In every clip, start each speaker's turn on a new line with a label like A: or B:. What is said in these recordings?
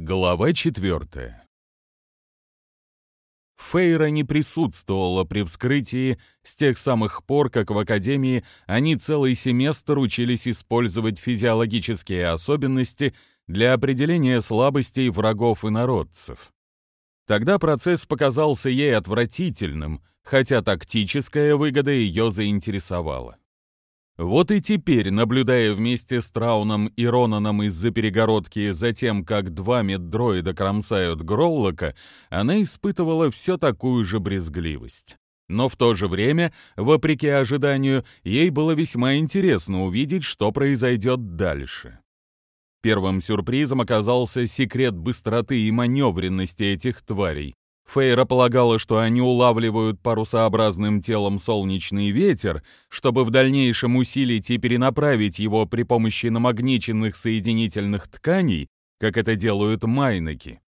A: Глава четвертая. Фейра не присутствовала при вскрытии с тех самых пор, как в Академии они целый семестр учились использовать физиологические особенности для определения слабостей врагов и народцев. Тогда процесс показался ей отвратительным, хотя тактическая выгода ее заинтересовала. Вот и теперь, наблюдая вместе с Трауном и Ронаном из-за перегородки за тем, как два меддроида кромсают Гроллока, она испытывала все такую же брезгливость. Но в то же время, вопреки ожиданию, ей было весьма интересно увидеть, что произойдет дальше. Первым сюрпризом оказался секрет быстроты и маневренности этих тварей. Фейра полагала, что они улавливают парусообразным телом солнечный ветер, чтобы в дальнейшем усилить и перенаправить его при помощи намагниченных соединительных тканей, как это делают майнаки.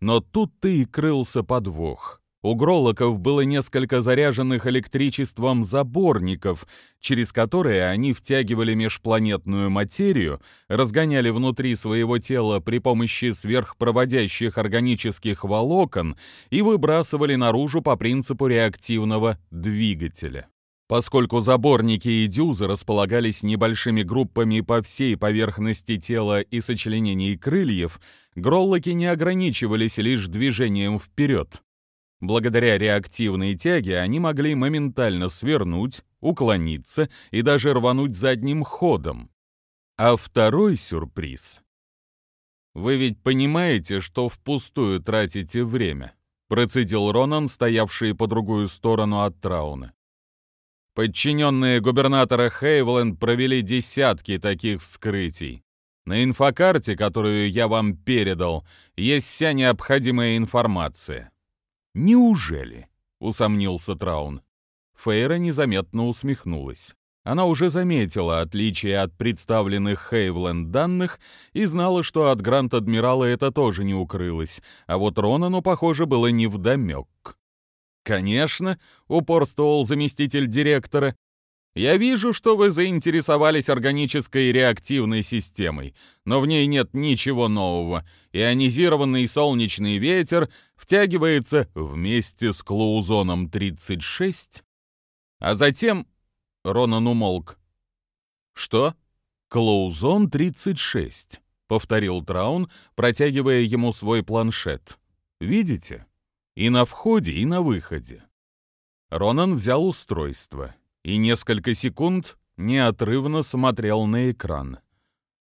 A: Но тут-то и крылся подвох. У гролоков было несколько заряженных электричеством заборников, через которые они втягивали межпланетную материю, разгоняли внутри своего тела при помощи сверхпроводящих органических волокон и выбрасывали наружу по принципу реактивного двигателя. Поскольку заборники и дюзы располагались небольшими группами по всей поверхности тела и сочленений крыльев, гроллоки не ограничивались лишь движением вперед. Благодаря реактивной тяге они могли моментально свернуть, уклониться и даже рвануть задним ходом. А второй сюрприз. «Вы ведь понимаете, что впустую тратите время?» процедил Ронан, стоявший по другую сторону от Трауна. Подчиненные губернатора Хейвленд провели десятки таких вскрытий. На инфокарте, которую я вам передал, есть вся необходимая информация. «Неужели?» — усомнился Траун. Фейра незаметно усмехнулась. Она уже заметила отличие от представленных Хейвленд данных и знала, что от Гранд-Адмирала это тоже не укрылось, а вот Ронану, похоже, было невдомек. «Конечно», — упорствовал заместитель директора, я вижу, что вы заинтересовались органической реактивной системой, но в ней нет ничего нового. Ионизированный солнечный ветер втягивается вместе с клоузоном 36, а затем Ронан умолк. Что? Клоузон 36, повторил Траун, протягивая ему свой планшет. Видите? И на входе, и на выходе. Ронан взял устройство и несколько секунд неотрывно смотрел на экран,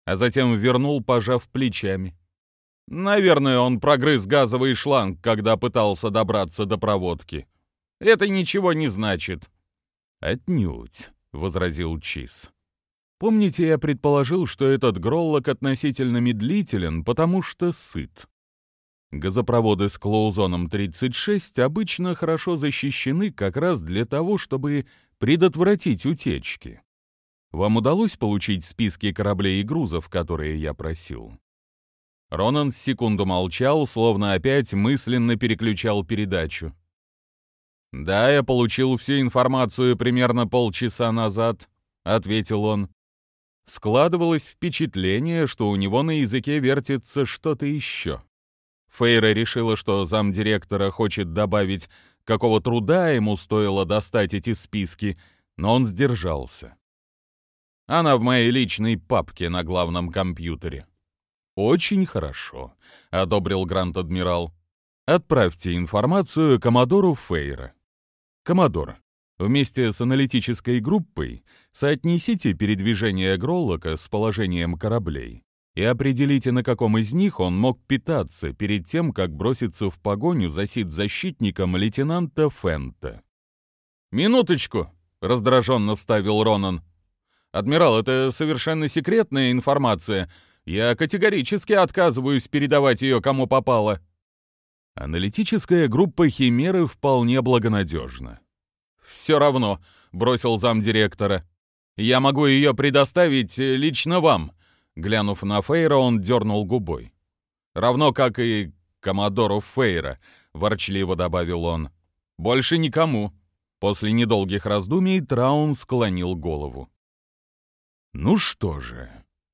A: а затем вернул, пожав плечами. Наверное, он прогрыз газовый шланг, когда пытался добраться до проводки. Это ничего не значит. Отнюдь, возразил Чиз. Помните, я предположил, что этот гроллок относительно медлителен, потому что сыт. Газопроводы с клоузоном 36 обычно хорошо защищены как раз для того, чтобы предотвратить утечки. Вам удалось получить списки кораблей и грузов, которые я просил?» Ронан секунду молчал, словно опять мысленно переключал передачу. «Да, я получил всю информацию примерно полчаса назад», — ответил он. Складывалось впечатление, что у него на языке вертится что-то еще. Фейра решила, что замдиректора хочет добавить какого труда ему стоило достать эти списки, но он сдержался. Она в моей личной папке на главном компьютере. «Очень хорошо», — одобрил Грант-адмирал. «Отправьте информацию Коммодору Фейра». «Коммодор, вместе с аналитической группой соотнесите передвижение Гроллока с положением кораблей и определите, на каком из них он мог питаться перед тем, как броситься в погоню за сид-защитником лейтенанта Фента. «Минуточку!» — раздраженно вставил Ронан. «Адмирал, это совершенно секретная информация. Я категорически отказываюсь передавать ее кому попало». Аналитическая группа Химеры вполне благонадежна. «Все равно», — бросил замдиректора. «Я могу ее предоставить лично вам, Глянув на Фейра, он дернул губой. «Равно как и Коммодору Фейра», — ворчливо добавил он. «Больше никому». После недолгих раздумий Траун склонил голову. «Ну что же,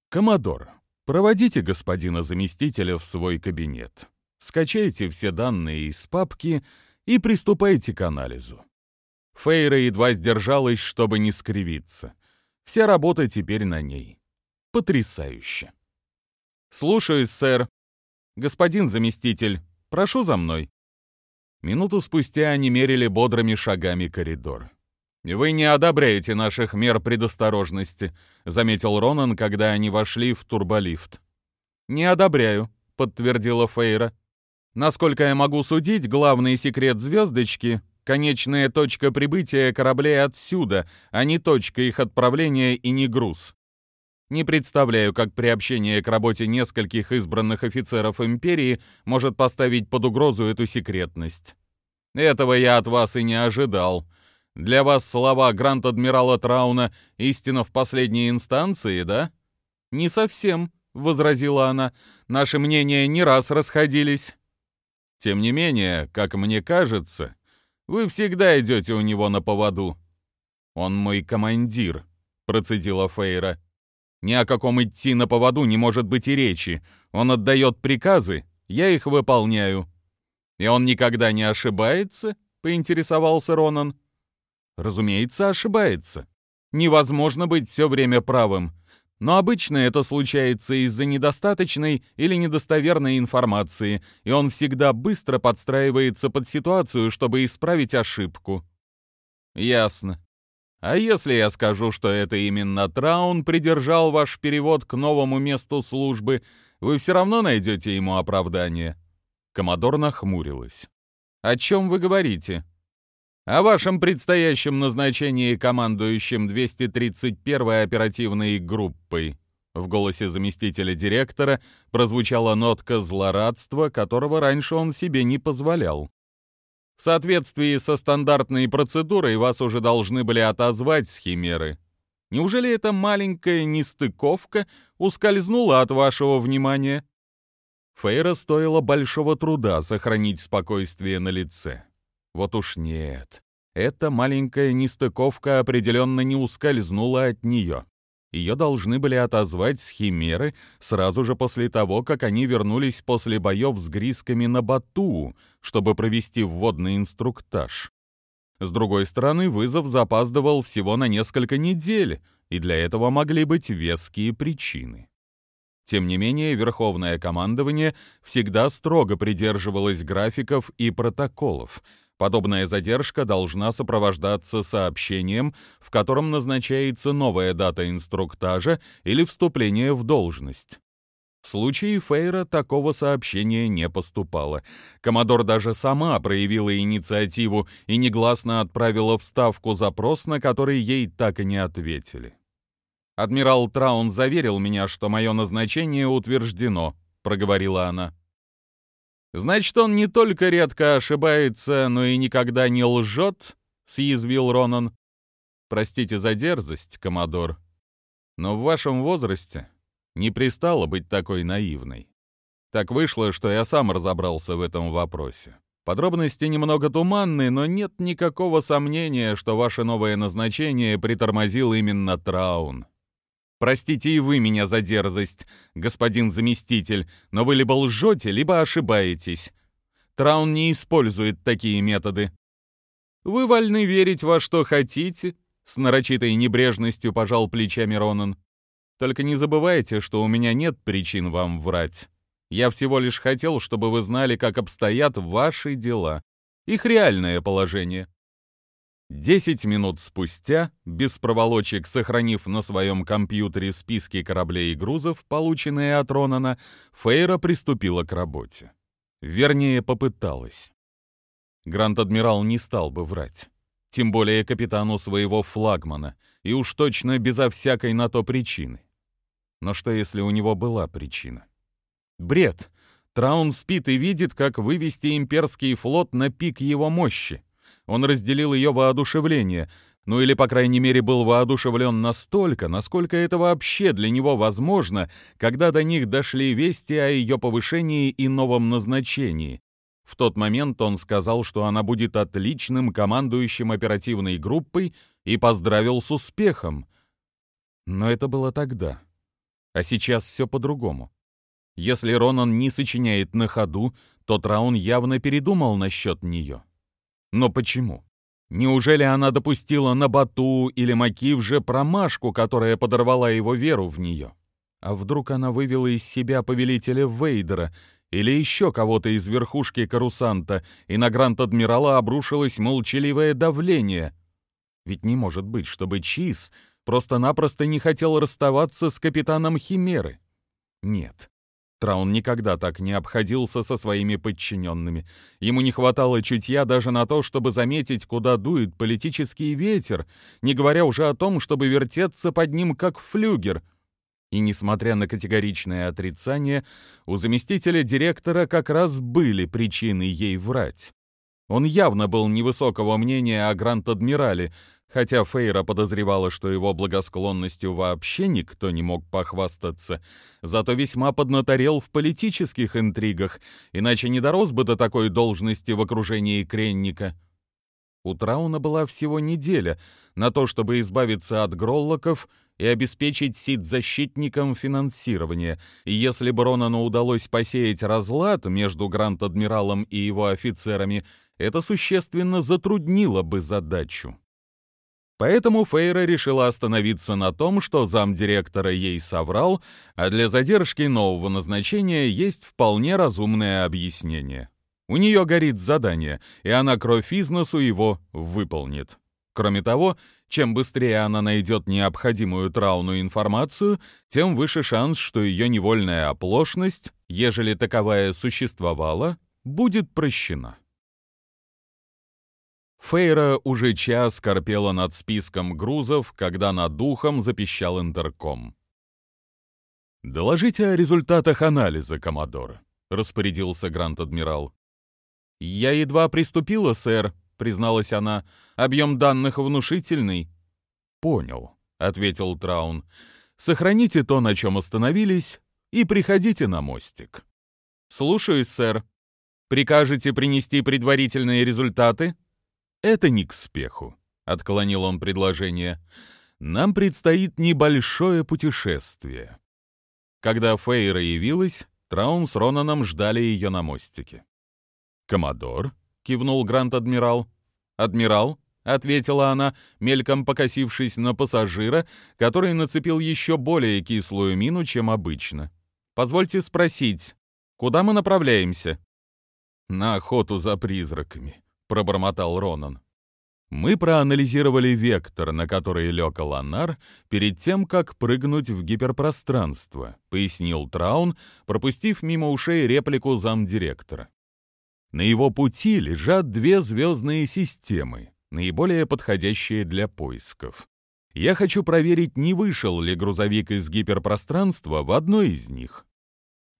A: Коммодор, Проводите господина заместителя в свой кабинет. Скачайте все данные из папки и приступайте к анализу. Фейра едва сдержалась, чтобы не скривиться. Вся работа теперь на ней. Потрясающе. «Слушаюсь, сэр. Господин заместитель, прошу за мной». Минуту спустя они мерили бодрыми шагами коридор. «Вы не одобряете наших мер предосторожности», — заметил Ронан, когда они вошли в турболифт. «Не одобряю», — подтвердила Фейра. «Насколько я могу судить, главный секрет звездочки — конечная точка прибытия кораблей отсюда, а не точка их отправления и не груз. Не представляю, как приобщение к работе нескольких избранных офицеров Империи может поставить под угрозу эту секретность. Этого я от вас и не ожидал. Для вас слова Гранд-Адмирала Трауна — истина в последней инстанции, да? Не совсем, — возразила она. Наши мнения не раз расходились. Тем не менее, как мне кажется, вы всегда идете у него на поводу. Он мой командир, — процедила Фейра. Ни о каком идти на поводу не может быть и речи. Он отдает приказы, я их выполняю. И он никогда не ошибается? поинтересовался Ронан. Разумеется, ошибается. Невозможно быть все время правым. Но обычно это случается из-за недостаточной или недостоверной информации, и он всегда быстро подстраивается под ситуацию, чтобы исправить ошибку. Ясно. А если я скажу, что это именно Траун придержал ваш перевод к новому месту службы, вы все равно найдете ему оправдание?» Комодор нахмурилась. «О чем вы говорите?» «О вашем предстоящем назначении командующим 231-й оперативной группой». В голосе заместителя директора прозвучала нотка злорадства, которого раньше он себе не позволял. В соответствии со стандартной процедурой вас уже должны были отозвать с химеры. Неужели эта маленькая нестыковка ускользнула от вашего внимания? Фейра стоило большого труда сохранить спокойствие на лице. Вот уж нет. Эта маленькая нестыковка определенно не ускользнула от нее. Ее должны были отозвать с Химеры сразу же после того, как они вернулись после боев с грисками на Бату, чтобы провести вводный инструктаж. С другой стороны, вызов запаздывал всего на несколько недель, и для этого могли быть веские причины. Тем не менее, Верховное командование всегда строго придерживалось графиков и протоколов — Подобная задержка должна сопровождаться сообщением, в котором назначается новая дата инструктажа или вступления в должность. В случае Фейра такого сообщения не поступало. Комодор даже сама проявила инициативу и негласно отправила в Ставку запрос, на который ей так и не ответили. «Адмирал Траун заверил меня, что мое назначение утверждено», — проговорила она. «Значит, он не только редко ошибается, но и никогда не лжет?» — съязвил Ронан. «Простите за дерзость, Комодор, но в вашем возрасте не пристало быть такой наивной. Так вышло, что я сам разобрался в этом вопросе. Подробности немного туманны, но нет никакого сомнения, что ваше новое назначение притормозил именно Траун. Простите и вы меня за дерзость, господин заместитель, но вы либо лжете, либо ошибаетесь. Траун не использует такие методы. Вы вольны верить во что хотите, с нарочитой небрежностью пожал плечами Ронан. Только не забывайте, что у меня нет причин вам врать. Я всего лишь хотел, чтобы вы знали, как обстоят ваши дела, их реальное положение. Десять минут спустя, без проволочек сохранив на своем компьютере списки кораблей и грузов, полученные от Ронана, Фейра приступила к работе. Вернее, попыталась. Гранд-адмирал не стал бы врать. Тем более капитану своего флагмана, и уж точно безо всякой на то причины. Но что, если у него была причина? Бред! Траун спит и видит, как вывести имперский флот на пик его мощи он разделил ее воодушевление, ну или, по крайней мере, был воодушевлен настолько, насколько это вообще для него возможно, когда до них дошли вести о ее повышении и новом назначении. В тот момент он сказал, что она будет отличным командующим оперативной группой и поздравил с успехом. Но это было тогда. А сейчас все по-другому. Если Ронан не сочиняет на ходу, то Траун явно передумал насчет нее. Но почему? Неужели она допустила на Бату или Макив же промашку, которая подорвала его веру в нее? А вдруг она вывела из себя повелителя Вейдера или еще кого-то из верхушки Карусанта, и на Гранд-Адмирала обрушилось молчаливое давление? Ведь не может быть, чтобы Чиз просто-напросто не хотел расставаться с капитаном Химеры. Нет, Траун никогда так не обходился со своими подчиненными. Ему не хватало чутья даже на то, чтобы заметить, куда дует политический ветер, не говоря уже о том, чтобы вертеться под ним как флюгер. И несмотря на категоричное отрицание, у заместителя директора как раз были причины ей врать. Он явно был невысокого мнения о Гранд-Адмирале, Хотя Фейра подозревала, что его благосклонностью вообще никто не мог похвастаться, зато весьма поднаторел в политических интригах, иначе не дорос бы до такой должности в окружении Кренника. У Трауна была всего неделя на то, чтобы избавиться от гроллоков и обеспечить сид-защитникам финансирование, и если бы Ронану удалось посеять разлад между Гранд-Адмиралом и его офицерами, это существенно затруднило бы задачу. Поэтому Фейра решила остановиться на том, что замдиректора ей соврал, а для задержки нового назначения есть вполне разумное объяснение. У нее горит задание, и она кровь из носу его выполнит. Кроме того, чем быстрее она найдет необходимую трауну информацию, тем выше шанс, что ее невольная оплошность, ежели таковая существовала, будет прощена. Фейра уже час корпела над списком грузов, когда над духом запищал интерком. «Доложите о результатах анализа, Коммодор», — распорядился Грант-адмирал. «Я едва приступила, сэр», — призналась она. «Объем данных внушительный». «Понял», — ответил Траун. «Сохраните то, на чем остановились, и приходите на мостик». «Слушаюсь, сэр. Прикажете принести предварительные результаты?» «Это не к спеху», — отклонил он предложение. «Нам предстоит небольшое путешествие». Когда Фейра явилась, Траун с Ронаном ждали ее на мостике. «Коммодор?» — кивнул Грант-адмирал. «Адмирал?» — ответила она, мельком покосившись на пассажира, который нацепил еще более кислую мину, чем обычно. «Позвольте спросить, куда мы направляемся?» «На охоту за призраками», — пробормотал Ронан. Мы проанализировали вектор, на который лег Аланар, перед тем, как прыгнуть в гиперпространство, пояснил Траун, пропустив мимо ушей реплику замдиректора. На его пути лежат две звездные системы, наиболее подходящие для поисков. Я хочу проверить, не вышел ли грузовик из гиперпространства в одной из них.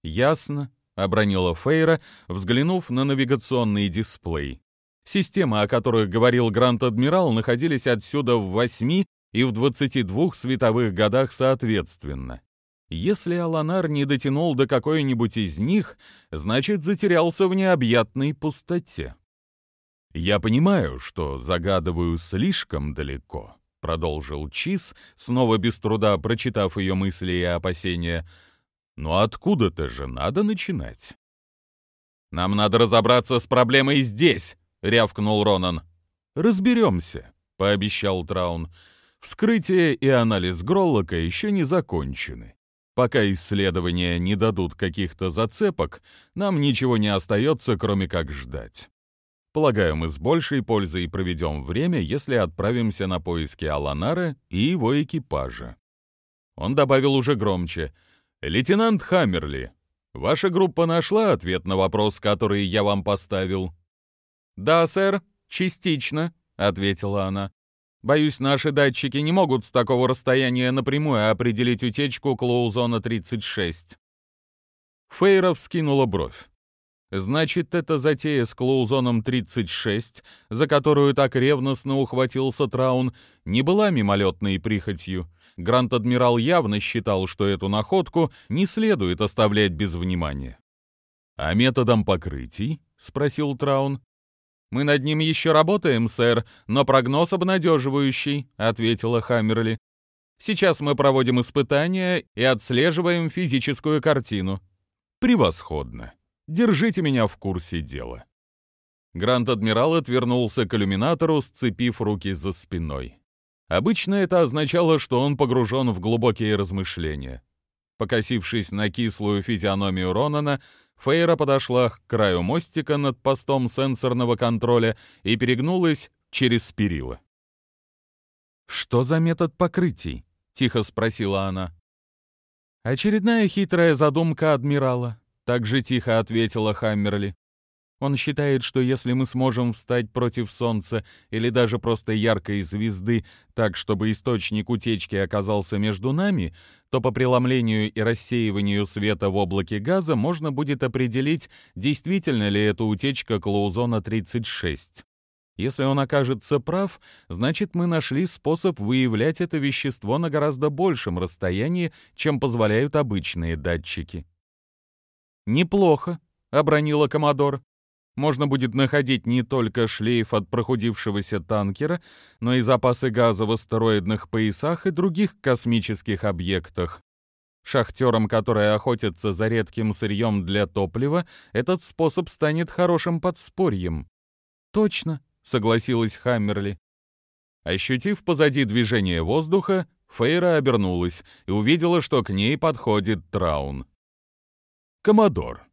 A: «Ясно», — обронила Фейра, взглянув на навигационный дисплей. Системы, о которых говорил Грант-адмирал, находились отсюда в 8 и в 22 световых годах соответственно. Если Аланар не дотянул до какой-нибудь из них, значит, затерялся в необъятной пустоте. «Я понимаю, что загадываю слишком далеко», — продолжил Чиз, снова без труда прочитав ее мысли и опасения. «Но откуда-то же надо начинать». «Нам надо разобраться с проблемой здесь», рявкнул Ронан. «Разберемся», — пообещал Траун. «Вскрытие и анализ Гроллока еще не закончены. Пока исследования не дадут каких-то зацепок, нам ничего не остается, кроме как ждать. Полагаю, мы с большей пользой проведем время, если отправимся на поиски Аланара и его экипажа». Он добавил уже громче. «Лейтенант Хаммерли, ваша группа нашла ответ на вопрос, который я вам поставил?» «Да, сэр, частично», — ответила она. «Боюсь, наши датчики не могут с такого расстояния напрямую определить утечку Клоузона 36». Фейра вскинула бровь. Значит, эта затея с Клоузоном 36, за которую так ревностно ухватился Траун, не была мимолетной прихотью. Грант-адмирал явно считал, что эту находку не следует оставлять без внимания. «А методом покрытий?» — спросил Траун. «Мы над ним еще работаем, сэр, но прогноз обнадеживающий», — ответила Хаммерли. Сейчас мы проводим испытания и отслеживаем физическую картину. Превосходно. Держите меня в курсе дела. Гранд-адмирал отвернулся к иллюминатору, сцепив руки за спиной. Обычно это означало, что он погружен в глубокие размышления. Покосившись на кислую физиономию Ронана, Фейра подошла к краю мостика над постом сенсорного контроля и перегнулась через перила. «Что за метод покрытий?» — тихо спросила она. «Очередная хитрая задумка адмирала», — так же тихо ответила Хаммерли. Он считает, что если мы сможем встать против Солнца или даже просто яркой звезды так, чтобы источник утечки оказался между нами, то по преломлению и рассеиванию света в облаке газа можно будет определить, действительно ли это утечка Клоузона-36. Если он окажется прав, значит мы нашли способ выявлять это вещество на гораздо большем расстоянии, чем позволяют обычные датчики. «Неплохо», — обронила Комодор. «Можно будет находить не только шлейф от прохудившегося танкера, но и запасы газа в астероидных поясах и других космических объектах. Шахтерам, которые охотятся за редким сырьем для топлива, этот способ станет хорошим подспорьем». «Точно», согласилась Хаммерли. Ощутив позади движение воздуха, Фейра обернулась и увидела, что к ней подходит Траун. «Коммодор,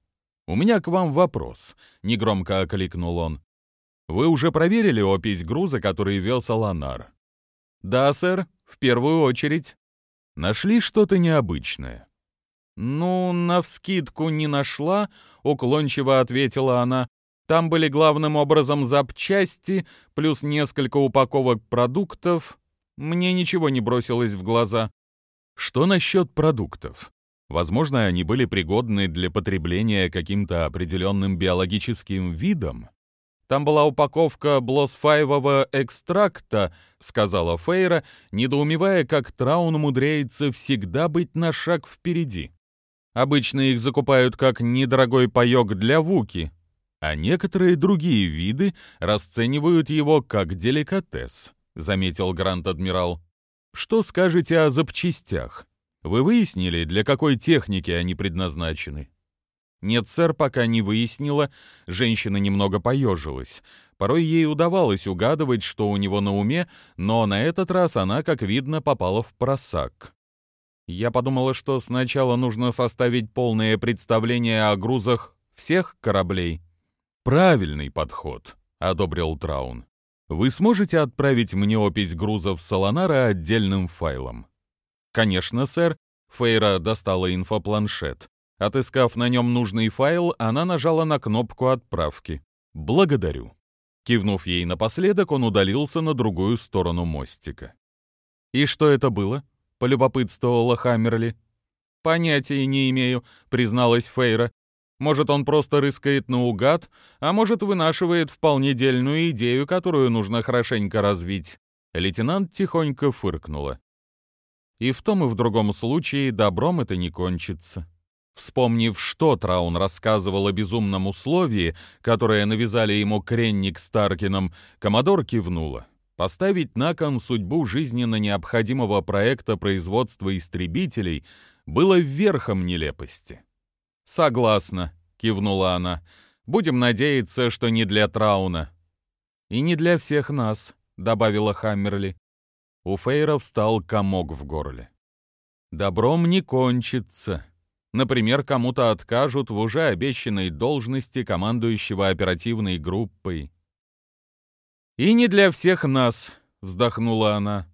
A: у меня к вам вопрос», — негромко окликнул он. «Вы уже проверили опись груза, который вез Аланар?» «Да, сэр, в первую очередь». «Нашли что-то необычное?» «Ну, навскидку не нашла», — уклончиво ответила она. Там были главным образом запчасти, плюс несколько упаковок продуктов. Мне ничего не бросилось в глаза. Что насчет продуктов? Возможно, они были пригодны для потребления каким-то определенным биологическим видом. Там была упаковка блосфаевого экстракта, сказала Фейра, недоумевая, как Траун умудряется всегда быть на шаг впереди. Обычно их закупают как недорогой паёк для вуки, а некоторые другие виды расценивают его как деликатес», — заметил Гранд-адмирал. «Что скажете о запчастях? Вы выяснили, для какой техники они предназначены?» «Нет, сэр, пока не выяснила». Женщина немного поежилась. Порой ей удавалось угадывать, что у него на уме, но на этот раз она, как видно, попала в просак. Я подумала, что сначала нужно составить полное представление о грузах всех кораблей. «Правильный подход», — одобрил Траун. «Вы сможете отправить мне опись грузов Солонара отдельным файлом?» «Конечно, сэр». Фейра достала инфопланшет. Отыскав на нем нужный файл, она нажала на кнопку отправки. «Благодарю». Кивнув ей напоследок, он удалился на другую сторону мостика. «И что это было?» — полюбопытствовала Хаммерли. «Понятия не имею», — призналась Фейра. Может, он просто рыскает наугад, а может, вынашивает вполне дельную идею, которую нужно хорошенько развить. Лейтенант тихонько фыркнула. И в том и в другом случае добром это не кончится. Вспомнив, что Траун рассказывал о безумном условии, которое навязали ему Кренник с Таркином, Комодор кивнула. Поставить на кон судьбу жизненно необходимого проекта производства истребителей было верхом нелепости. «Согласна», — кивнула она. «Будем надеяться, что не для Трауна». «И не для всех нас», — добавила Хаммерли. У Фейра встал комок в горле. «Добром не кончится. Например, кому-то откажут в уже обещанной должности командующего оперативной группой». «И не для всех нас», — вздохнула она.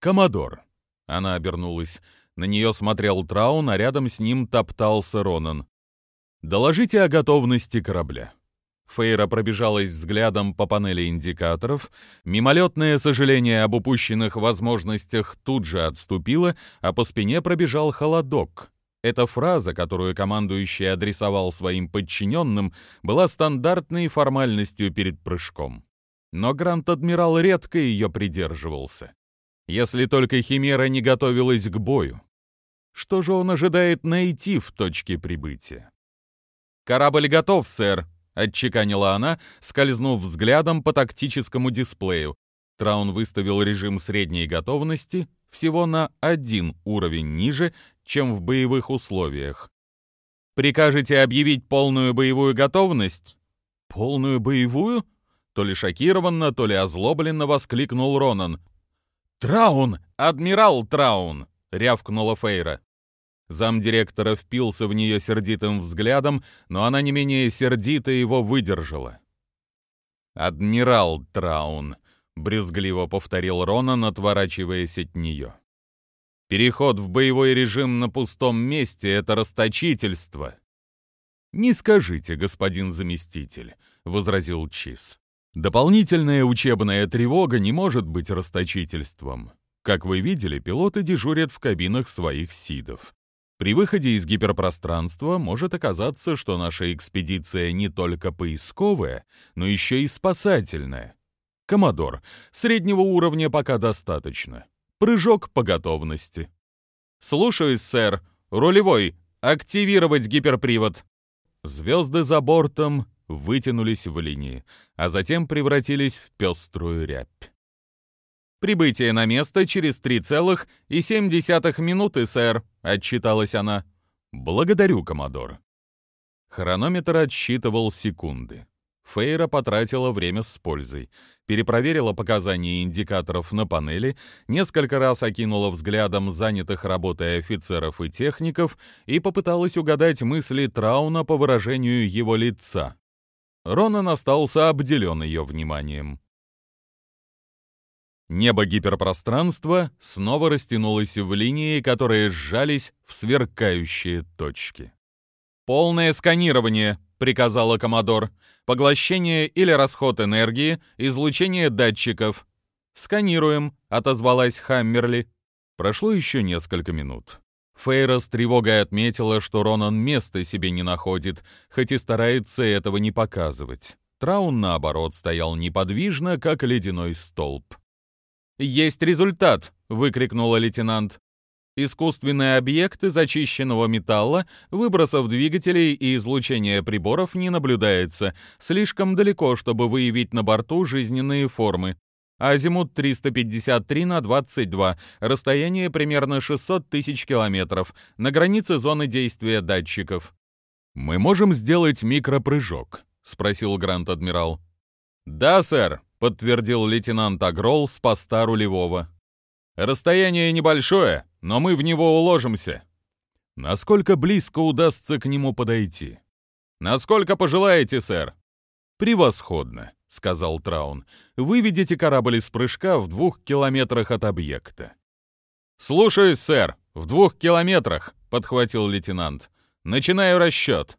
A: «Коммодор», — она обернулась, — на нее смотрел Траун, а рядом с ним топтался Ронан. «Доложите о готовности корабля». Фейра пробежалась взглядом по панели индикаторов. Мимолетное сожаление об упущенных возможностях тут же отступило, а по спине пробежал холодок. Эта фраза, которую командующий адресовал своим подчиненным, была стандартной формальностью перед прыжком. Но Гранд-адмирал редко ее придерживался если только Химера не готовилась к бою. Что же он ожидает найти в точке прибытия? «Корабль готов, сэр», — отчеканила она, скользнув взглядом по тактическому дисплею. Траун выставил режим средней готовности. всего на один уровень ниже, чем в боевых условиях. «Прикажете объявить полную боевую готовность?» «Полную боевую?» То ли шокированно, то ли озлобленно воскликнул Ронан. «Траун! Адмирал Траун!» — рявкнула Фейра. Замдиректора впился в нее сердитым взглядом, но она не менее сердито его выдержала. «Адмирал Траун», — брезгливо повторил Ронан, отворачиваясь от нее. «Переход в боевой режим на пустом месте — это расточительство». «Не скажите, господин заместитель», — возразил Чиз. «Дополнительная учебная тревога не может быть расточительством. Как вы видели, пилоты дежурят в кабинах своих СИДов. При выходе из гиперпространства может оказаться, что наша экспедиция не только поисковая, но еще и спасательная. Комодор, среднего уровня пока достаточно. Прыжок по готовности. Слушаюсь, сэр. Рулевой, активировать гиперпривод. Звезды за бортом вытянулись в линии, а затем превратились в пеструю рябь. «Прибытие на место через 3,7 минуты, сэр», — отчиталась она. «Благодарю, коммодор». Хронометр отсчитывал секунды. Фейра потратила время с пользой, перепроверила показания индикаторов на панели, несколько раз окинула взглядом занятых работой офицеров и техников и попыталась угадать мысли Трауна по выражению его лица. Ронан остался обделен ее вниманием. Небо гиперпространства снова растянулось в линии, которые сжались в сверкающие точки. «Полное сканирование», — приказала Комодор. «Поглощение или расход энергии, излучение датчиков». «Сканируем», — отозвалась Хаммерли. Прошло еще несколько минут. Фейра с тревогой отметила, что Ронан места себе не находит, хоть и старается этого не показывать. Траун, наоборот, стоял неподвижно, как ледяной столб. «Есть результат!» — выкрикнула лейтенант. Искусственные объекты зачищенного металла, выбросов двигателей и излучения приборов не наблюдается, слишком далеко, чтобы выявить на борту жизненные формы. Азимут 353 на 22, расстояние примерно 600 тысяч километров, на границе зоны действия датчиков. «Мы можем сделать микропрыжок?» — спросил Грант-адмирал. «Да, сэр», подтвердил лейтенант Агрол с поста рулевого. Расстояние небольшое, но мы в него уложимся. Насколько близко удастся к нему подойти? Насколько пожелаете, сэр. Превосходно, сказал Траун. Выведите корабль из прыжка в двух километрах от объекта. Слушаюсь, сэр. В двух километрах, подхватил лейтенант. Начинаю расчет.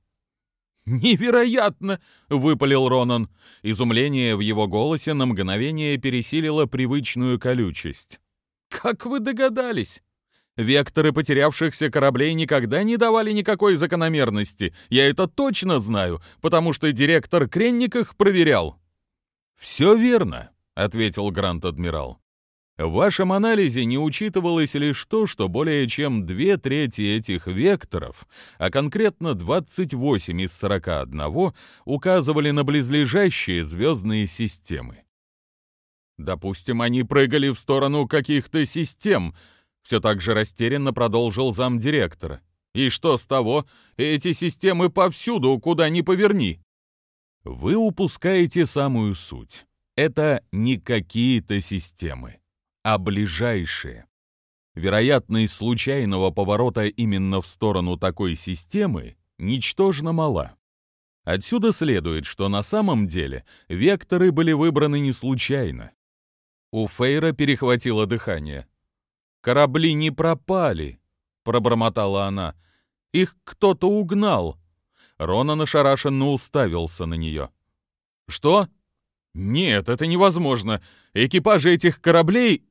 A: «Невероятно!» — выпалил Ронан. Изумление в его голосе на мгновение пересилило привычную колючесть. «Как вы догадались?» Векторы потерявшихся кораблей никогда не давали никакой закономерности. Я это точно знаю, потому что директор Кренник их проверял. «Все верно», — ответил Грант-адмирал. В вашем анализе не учитывалось лишь то, что более чем две трети этих векторов, а конкретно 28 из 41, указывали на близлежащие звездные системы. Допустим, они прыгали в сторону каких-то систем, все так же растерянно продолжил замдиректора. И что с того? Эти системы повсюду, куда ни поверни. Вы упускаете самую суть. Это не какие-то системы а ближайшие. Вероятность случайного поворота именно в сторону такой системы ничтожно мала. Отсюда следует, что на самом деле векторы были выбраны не случайно. У Фейра перехватило дыхание. «Корабли не пропали», — пробормотала она. «Их кто-то угнал». Рона ошарашенно уставился на нее. «Что?» «Нет, это невозможно. Экипажи этих кораблей...»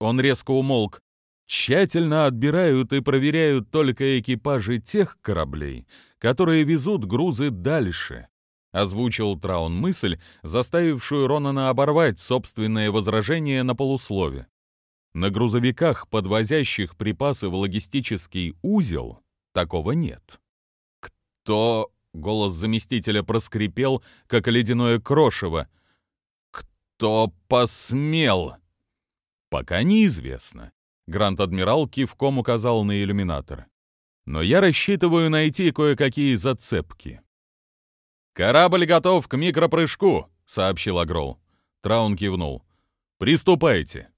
A: Он резко умолк. Тщательно отбирают и проверяют только экипажи тех кораблей, которые везут грузы дальше. Озвучил Траун мысль, заставившую Ронана оборвать собственное возражение на полуслове. На грузовиках, подвозящих припасы в логистический узел, такого нет. «Кто...» — голос заместителя проскрипел, как ледяное крошево. «Кто посмел?» Пока неизвестно. Грант-адмирал кивком указал на иллюминатор. «Но я рассчитываю найти кое-какие зацепки». «Корабль готов к микропрыжку», — сообщил Агрол. Траун кивнул. «Приступайте».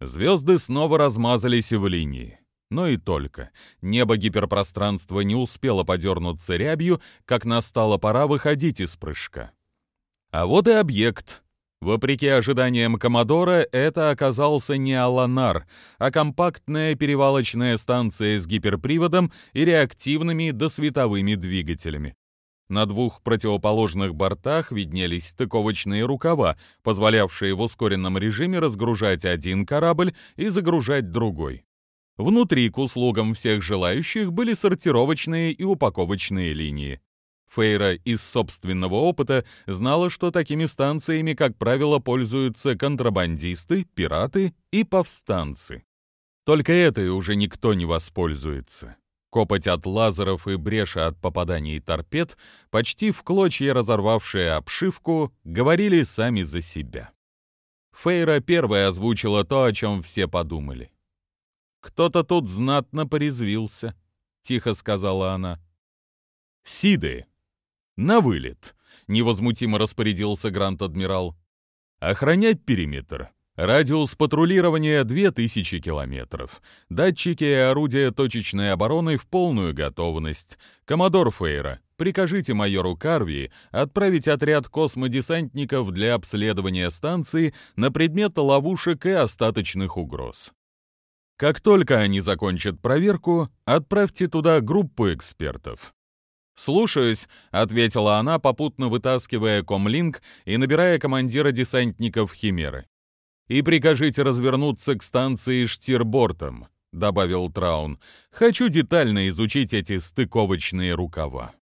A: Звезды снова размазались в линии. Но и только. Небо гиперпространства не успело подернуться рябью, как настала пора выходить из прыжка. А вот и объект, Вопреки ожиданиям Комодора, это оказался не Аланар, а компактная перевалочная станция с гиперприводом и реактивными досветовыми двигателями. На двух противоположных бортах виднелись стыковочные рукава, позволявшие в ускоренном режиме разгружать один корабль и загружать другой. Внутри к услугам всех желающих были сортировочные и упаковочные линии. Фейра из собственного опыта знала, что такими станциями, как правило, пользуются контрабандисты, пираты и повстанцы. Только этой уже никто не воспользуется. Копоть от лазеров и бреша от попаданий торпед, почти в клочья разорвавшие обшивку, говорили сами за себя. Фейра первая озвучила то, о чем все подумали. «Кто-то тут знатно порезвился», — тихо сказала она. «Сиды», «На вылет», — невозмутимо распорядился Грант-адмирал. «Охранять периметр. Радиус патрулирования 2000 километров. Датчики и орудия точечной обороны в полную готовность. Коммодор Фейра, прикажите майору Карви отправить отряд космодесантников для обследования станции на предмет ловушек и остаточных угроз. Как только они закончат проверку, отправьте туда группу экспертов. «Слушаюсь», — ответила она, попутно вытаскивая комлинк и набирая командира десантников Химеры. «И прикажите развернуться к станции Штирбортом», — добавил Траун. «Хочу детально изучить эти стыковочные рукава».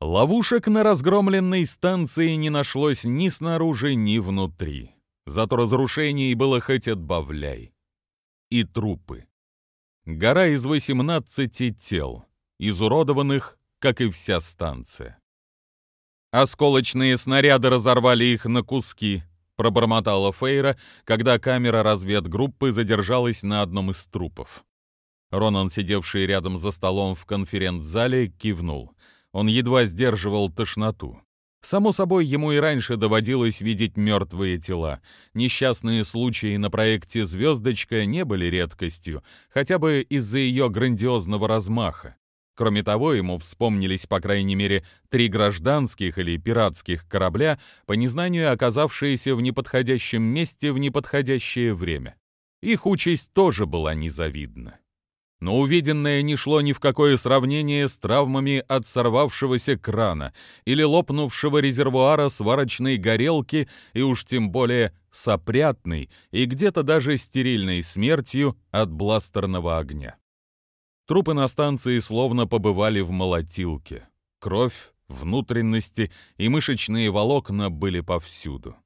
A: Ловушек на разгромленной станции не нашлось ни снаружи, ни внутри. Зато разрушений было хоть отбавляй. И трупы. Гора из 18 тел — изуродованных, как и вся станция. Осколочные снаряды разорвали их на куски, пробормотала Фейра, когда камера разведгруппы задержалась на одном из трупов. Ронан, сидевший рядом за столом в конференц-зале, кивнул. Он едва сдерживал тошноту. Само собой, ему и раньше доводилось видеть мертвые тела. Несчастные случаи на проекте «Звездочка» не были редкостью, хотя бы из-за ее грандиозного размаха. Кроме того, ему вспомнились, по крайней мере, три гражданских или пиратских корабля, по незнанию оказавшиеся в неподходящем месте в неподходящее время. Их участь тоже была незавидна. Но увиденное не шло ни в какое сравнение с травмами от сорвавшегося крана или лопнувшего резервуара сварочной горелки и уж тем более с и где-то даже стерильной смертью от бластерного огня. Трупы на станции словно побывали в молотилке. Кровь, внутренности и мышечные волокна были повсюду.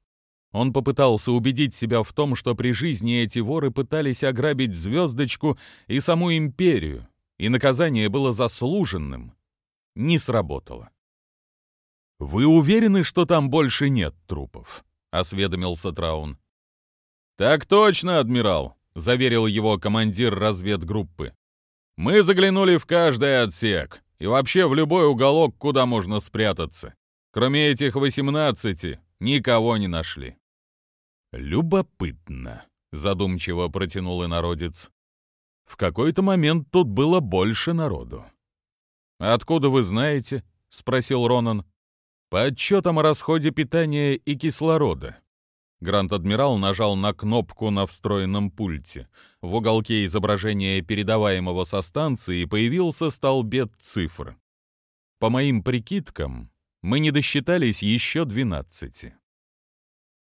A: Он попытался убедить себя в том, что при жизни эти воры пытались ограбить звездочку и саму империю, и наказание было заслуженным. Не сработало. «Вы уверены, что там больше нет трупов?» — осведомился Траун. «Так точно, адмирал», — заверил его командир разведгруппы. Мы заглянули в каждый отсек и вообще в любой уголок, куда можно спрятаться. Кроме этих восемнадцати, никого не нашли. Любопытно, задумчиво протянул инородец. В какой-то момент тут было больше народу. Откуда вы знаете? спросил Ронан. По отчетам о расходе питания и кислорода. Гранд-адмирал нажал на кнопку на встроенном пульте. В уголке изображения передаваемого со станции появился столбец цифр. По моим прикидкам, мы не досчитались еще 12.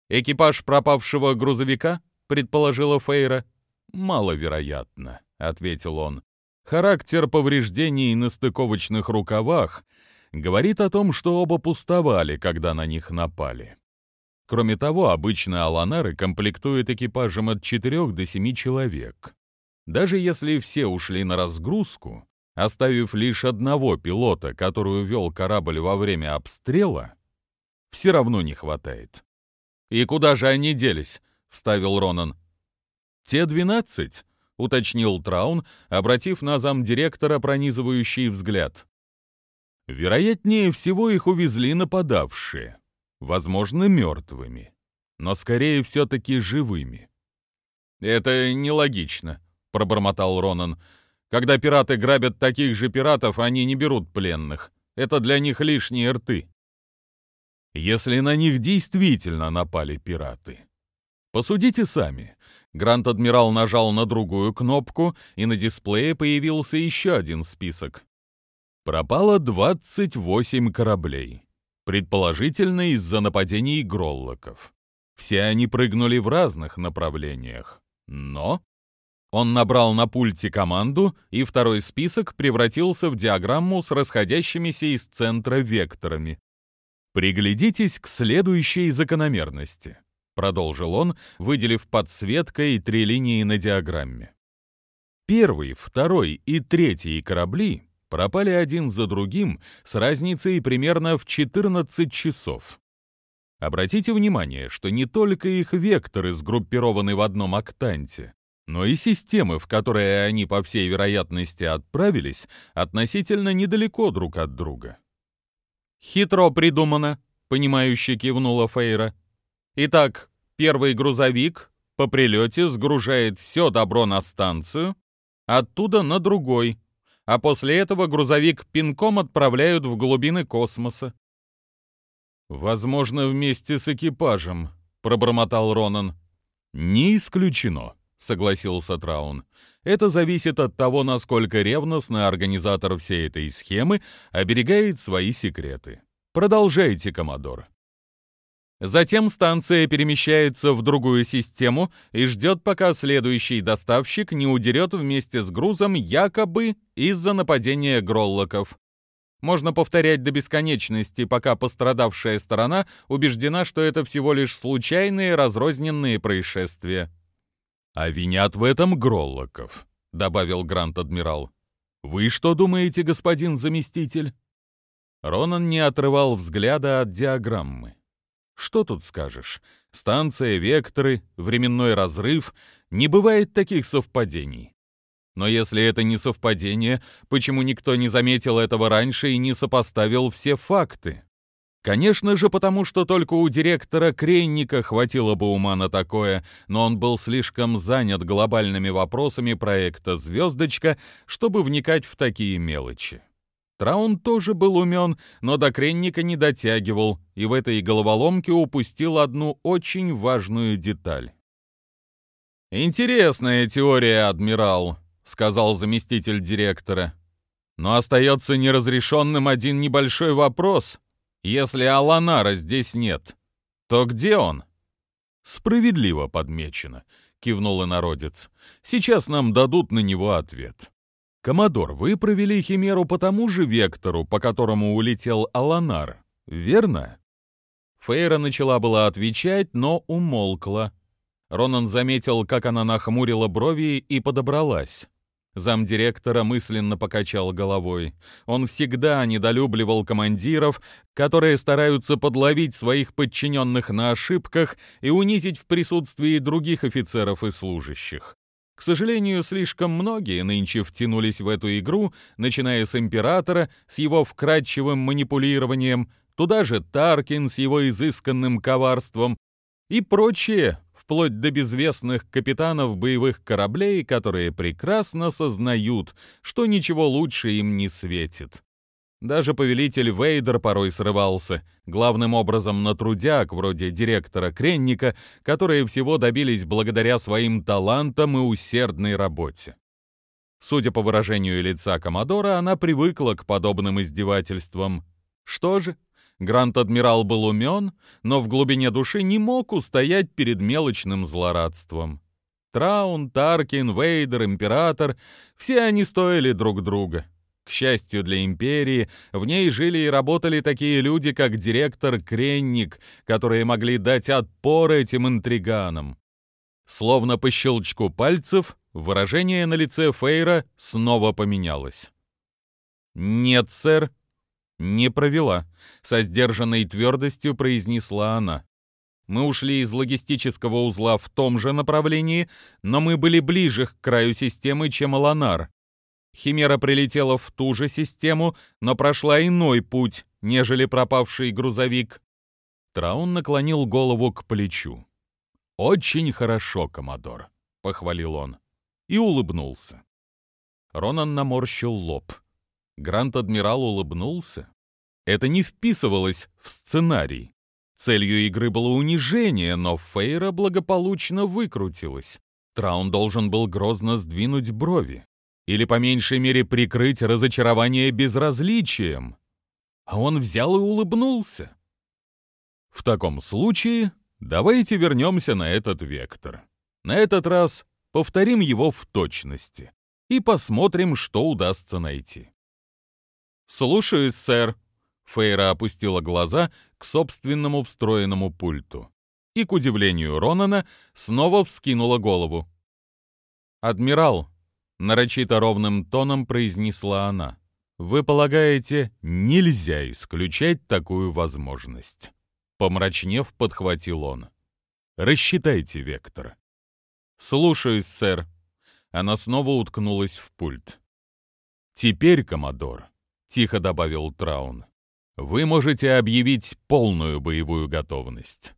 A: «Экипаж пропавшего грузовика?» — предположила Фейра. «Маловероятно», — ответил он. «Характер повреждений на стыковочных рукавах говорит о том, что оба пустовали, когда на них напали». Кроме того, обычно Аланары комплектуют экипажем от 4 до 7 человек. Даже если все ушли на разгрузку, оставив лишь одного пилота, который вел корабль во время обстрела, все равно не хватает. «И куда же они делись?» — вставил Ронан. «Те двенадцать?» — уточнил Траун, обратив на замдиректора пронизывающий взгляд. «Вероятнее всего их увезли нападавшие, возможно, мертвыми, но скорее все-таки живыми». «Это нелогично», — пробормотал Ронан. «Когда пираты грабят таких же пиратов, они не берут пленных. Это для них лишние рты». «Если на них действительно напали пираты», Посудите сами. Гранд-адмирал нажал на другую кнопку, и на дисплее появился еще один список. Пропало 28 кораблей. Предположительно, из-за нападений гроллоков. Все они прыгнули в разных направлениях. Но... Он набрал на пульте команду, и второй список превратился в диаграмму с расходящимися из центра векторами. Приглядитесь к следующей закономерности продолжил он, выделив подсветкой три линии на диаграмме. Первый, второй и третий корабли пропали один за другим с разницей примерно в 14 часов. Обратите внимание, что не только их векторы сгруппированы в одном октанте, но и системы, в которые они, по всей вероятности, отправились, относительно недалеко друг от друга. «Хитро придумано», — понимающе кивнула Фейра. «Итак, Первый грузовик по прилете сгружает все добро на станцию, оттуда на другой, а после этого грузовик пинком отправляют в глубины космоса. «Возможно, вместе с экипажем», — пробормотал Ронан. «Не исключено», — согласился Траун. «Это зависит от того, насколько ревностно организатор всей этой схемы оберегает свои секреты. Продолжайте, Коммодор». Затем станция перемещается в другую систему и ждет, пока следующий доставщик не удерет вместе с грузом якобы из-за нападения гроллоков. Можно повторять до бесконечности, пока пострадавшая сторона убеждена, что это всего лишь случайные разрозненные происшествия. «А винят в этом гроллоков», — добавил Грант-адмирал. «Вы что думаете, господин заместитель?» Ронан не отрывал взгляда от диаграммы. Что тут скажешь? Станция, векторы, временной разрыв. Не бывает таких совпадений. Но если это не совпадение, почему никто не заметил этого раньше и не сопоставил все факты? Конечно же, потому что только у директора Крейника хватило бы ума на такое, но он был слишком занят глобальными вопросами проекта «Звездочка», чтобы вникать в такие мелочи. Траун тоже был умен, но до кренника не дотягивал, и в этой головоломке упустил одну очень важную деталь. «Интересная теория, адмирал», — сказал заместитель директора. «Но остается неразрешенным один небольшой вопрос. Если Аланара здесь нет, то где он?» «Справедливо подмечено», — кивнул инородец. «Сейчас нам дадут на него ответ». «Коммодор, вы провели Химеру по тому же вектору, по которому улетел Аланар, верно?» Фейра начала была отвечать, но умолкла. Ронан заметил, как она нахмурила брови и подобралась. Замдиректора мысленно покачал головой. Он всегда недолюбливал командиров, которые стараются подловить своих подчиненных на ошибках и унизить в присутствии других офицеров и служащих. К сожалению, слишком многие нынче втянулись в эту игру, начиная с императора, с его вкрадчивым манипулированием, туда же Таркин с его изысканным коварством и прочие, вплоть до безвестных капитанов боевых кораблей, которые прекрасно сознают, что ничего лучше им не светит. Даже повелитель Вейдер порой срывался, главным образом на трудяг, вроде директора Кренника, которые всего добились благодаря своим талантам и усердной работе. Судя по выражению лица Комодора, она привыкла к подобным издевательствам. Что же, Грант-адмирал был умен, но в глубине души не мог устоять перед мелочным злорадством. Траун, Таркин, Вейдер, Император — все они стоили друг друга. К счастью для империи, в ней жили и работали такие люди, как директор Кренник, которые могли дать отпор этим интриганам. Словно по щелчку пальцев, выражение на лице Фейра снова поменялось. «Нет, сэр, не провела», — со сдержанной твердостью произнесла она. Мы ушли из логистического узла в том же направлении, но мы были ближе к краю системы, чем Аланар. Химера прилетела в ту же систему, но прошла иной путь, нежели пропавший грузовик. Траун наклонил голову к плечу. «Очень хорошо, Комодор», — похвалил он. И улыбнулся. Ронан наморщил лоб. Грант-адмирал улыбнулся. Это не вписывалось в сценарий. Целью игры было унижение, но Фейра благополучно выкрутилась. Траун должен был грозно сдвинуть брови. Или, по меньшей мере, прикрыть разочарование безразличием. А он взял и улыбнулся. В таком случае давайте вернемся на этот вектор. На этот раз повторим его в точности и посмотрим, что удастся найти. «Слушаюсь, сэр». Фейра опустила глаза к собственному встроенному пульту. И, к удивлению Ронана, снова вскинула голову. «Адмирал», — нарочито ровным тоном произнесла она, «вы полагаете, нельзя исключать такую возможность?» Помрачнев, подхватил он. «Рассчитайте вектор». «Слушаюсь, сэр». Она снова уткнулась в пульт. «Теперь, Комодор, тихо добавил Траун. Вы можете объявить полную боевую готовность.